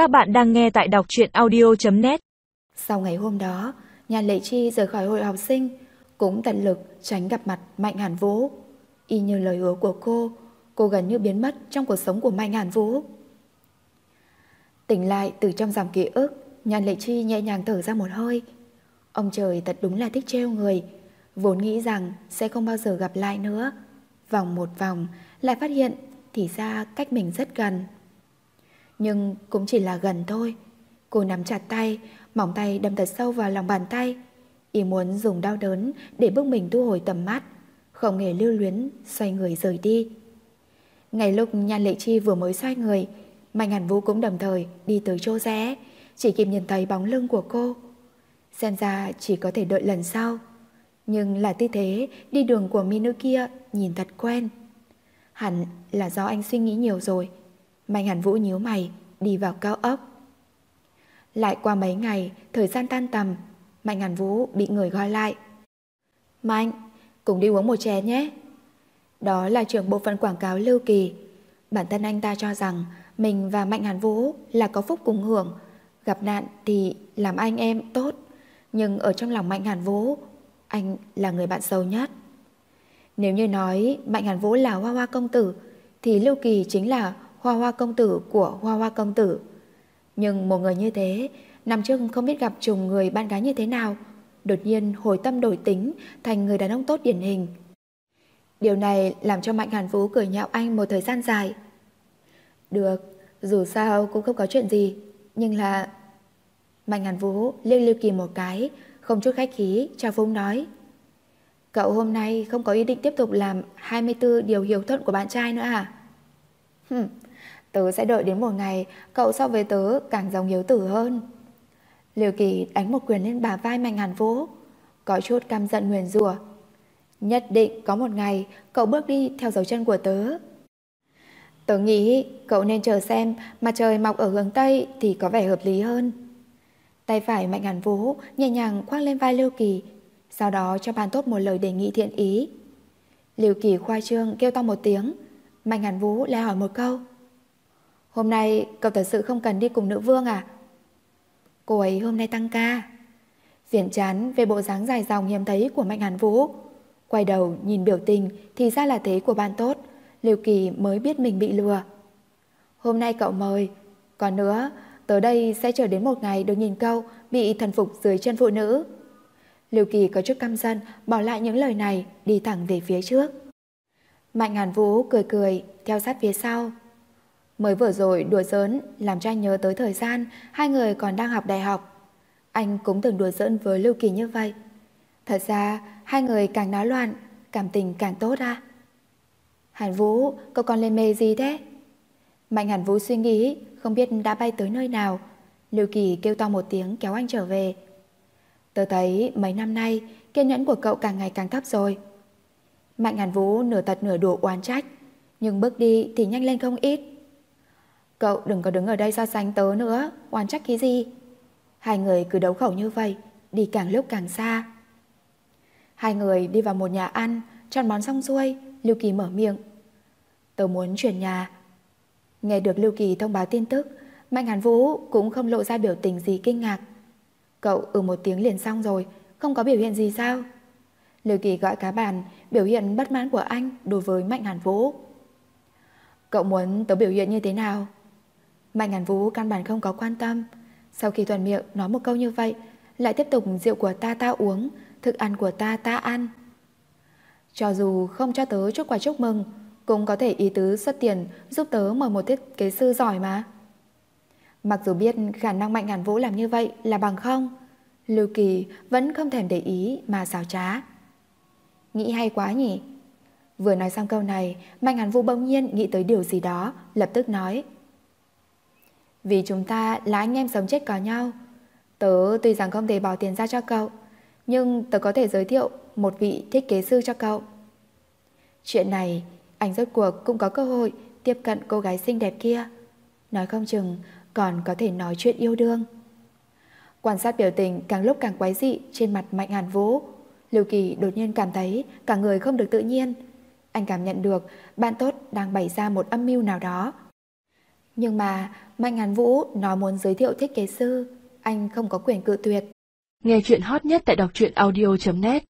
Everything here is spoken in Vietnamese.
Các bạn đang nghe tại đọc truyện audio.net Sau ngày hôm đó, nhà Lệ Chi rời khỏi hội học sinh, cũng tận lực tránh gặp mặt Mạnh Hàn Vũ. Y như lời hứa của cô, cô gần như biến mất trong cuộc sống của Mạnh Hàn Vũ. Tỉnh lại từ trong dòng ký ức, nhà Lệ Chi nhẹ nhàng thở ra một hơi. Ông trời thật đúng là thích trêu người, vốn nghĩ rằng sẽ không bao giờ gặp lại nữa. Vòng một vòng, lại phát hiện thì ra cách mình rất gần. Nhưng cũng chỉ là gần thôi. Cô nắm chặt tay, mỏng tay đâm thật sâu vào lòng bàn tay. Ý muốn dùng đau đớn để bước mình thu hồi tầm mắt, không hề lưu luyến, xoay người rời đi. Ngày lúc Nhan Lệ Chi vừa mới xoay người, Mạnh Hàn Vũ cũng đồng thời đi tới chỗ rẽ, chỉ kịp nhìn thấy bóng lưng của cô. Xem ra chỉ có thể đợi lần sau. Nhưng là tư thế đi đường của Minu nữ kia nhìn thật quen. Hẳn là do anh suy nghĩ nhiều rồi. Mạnh Hàn Vũ nhíu mày, đi vào cao ốc. Lại qua mấy ngày, thời gian tan tầm, Mạnh Hàn Vũ bị người gọi lại. Mạnh, cùng đi uống một chén nhé. Đó là trưởng bộ phận quảng cáo Lưu Kỳ. Bản thân anh ta cho rằng mình và Mạnh Hàn Vũ là có phúc cùng hưởng. Gặp nạn thì làm anh em tốt. Nhưng ở trong lòng Mạnh Hàn Vũ, anh là người bạn sâu nhất. Nếu như nói Mạnh Hàn Vũ là Hoa Hoa Công Tử, thì Lưu Kỳ chính là Hoa Hoa Công Tử của Hoa Hoa Công Tử. Nhưng một người như thế, năm trước không biết gặp trùng người bạn gái như thế nào, đột nhiên hồi tâm đổi tính thành người đàn ông tốt điển hình. Điều này làm cho Mạnh Hàn Vũ cười nhạo anh một thời gian dài. Được, dù sao cũng không có chuyện gì, nhưng là... Mạnh Hàn Vũ liêu Lưu Kỳ một cái, không chút khách khí, chào Phung nói. Cậu hôm nay không có ý định tiếp tục làm 24 điều hiếu thuận của bạn trai nữa à? Hừm, tớ sẽ đợi đến một ngày cậu so với tớ càng giống hiếu tử hơn. liều Kỳ đánh một quyền lên bà vai Mạnh Hàn Vũ, có chút căm giận nguyền rủa. Nhất định có một ngày cậu bước đi theo dấu chân của tớ. Tớ nghĩ cậu nên chờ xem mặt trời mọc ở hướng Tây thì có vẻ hợp lý hơn. Tay phải Mạnh Hàn Vũ nhẹ nhàng khoác lên vai Liêu Kỳ, sau đó cho bàn tốt một lời đề nghị thiện ý. Liêu Kỳ khoa trương kêu to một tiếng, Mạnh Hàn Vũ lại hỏi một câu. Hôm nay cậu thật sự không cần đi cùng nữ vương à? Cô ấy hôm nay tăng ca. Phiền chán về bộ dáng dài dòng hiếm thấy của Mạnh Hàn Vũ. Quay đầu nhìn biểu tình thì ra là thế của bạn tốt. Liêu Kỳ mới biết mình bị lừa. Hôm nay cậu mời. Còn nữa, tới đây sẽ chờ đến một ngày được nhìn câu bị thần phục dưới chân phụ nữ. Liêu Kỳ có chút căm dân bỏ lại những lời này đi thẳng về phía trước. Mạnh Hàn Vũ cười cười theo sát phía sau. Mới vừa rồi đùa giỡn làm cho anh nhớ tới thời gian hai người còn đang học đại học. Anh cũng từng đùa giỡn với Lưu Kỳ như vậy. Thật ra hai người càng náo loạn, cảm tình càng tốt à? Hàn Vũ, cậu còn lên mê gì thế? Mạnh Hàn Vũ suy nghĩ, không biết đã bay tới nơi nào. Lưu Kỳ kêu to một tiếng kéo anh trở về. Tớ thấy mấy năm nay kiên nhẫn của cậu càng ngày càng thấp rồi. Mạnh Hàn Vũ nửa thật nửa đùa oán trách, nhưng bước đi thì nhanh lên không ít. Cậu đừng có đứng ở đây so sánh tớ nữa, oán trách cái gì? Hai người cứ đấu khẩu như vậy, đi càng lúc càng xa. Hai người đi vào một nhà ăn, chọn món xong xuôi, Lưu Kỳ mở miệng. Tớ muốn chuyển nhà. Nghe được Lưu Kỳ thông báo tin tức, Mạnh Hàn Vũ cũng không lộ ra biểu tình gì kinh ngạc. Cậu ừ một tiếng liền xong rồi, không có biểu hiện gì sao? Lưu Kỳ gọi cá bàn, biểu hiện bất mãn của anh đối với Mạnh Hàn Vũ. Cậu muốn tớ biểu hiện như thế nào? Mạnh Hàn Vũ căn bản không có quan tâm. Sau khi thuần miệng nói một câu như vậy, lại tiếp tục rượu của ta ta uống, thức ăn của ta ta ăn. Cho dù không cho tớ chút quà chúc mừng, cũng có thể ý tứ xuất tiền giúp tớ mời một thiết kế sư giỏi mà. Mặc dù biết khả năng Mạnh Hàn Vũ làm như vậy là bằng không, Lưu Kỳ vẫn không thèm để ý mà xào trá. Nghĩ hay quá nhỉ? Vừa nói xong câu này, Mạnh Hàn Vũ bỗng nhiên nghĩ tới điều gì đó, lập tức nói. Vì chúng ta là anh em sống chết có nhau. Tớ tuy rằng không thể bỏ tiền ra cho cậu, nhưng tớ có thể giới thiệu một vị thiết kế sư cho cậu. Chuyện này, anh rốt cuộc cũng có cơ hội tiếp cận cô gái xinh đẹp kia. Nói không chừng còn có thể nói chuyện yêu đương. Quan sát biểu tình càng lúc càng quái dị trên mặt Mạnh Hàn Vũ. Lưu Kỳ đột nhiên cảm thấy cả người không được tự nhiên. Anh cảm nhận được bạn tốt đang bày ra một âm mưu nào đó. Nhưng mà Mạnh Hàn Vũ nói muốn giới thiệu thiết kế sư, anh không có quyền cự tuyệt. Nghe chuyện hot nhất tại đọc truyện audio.net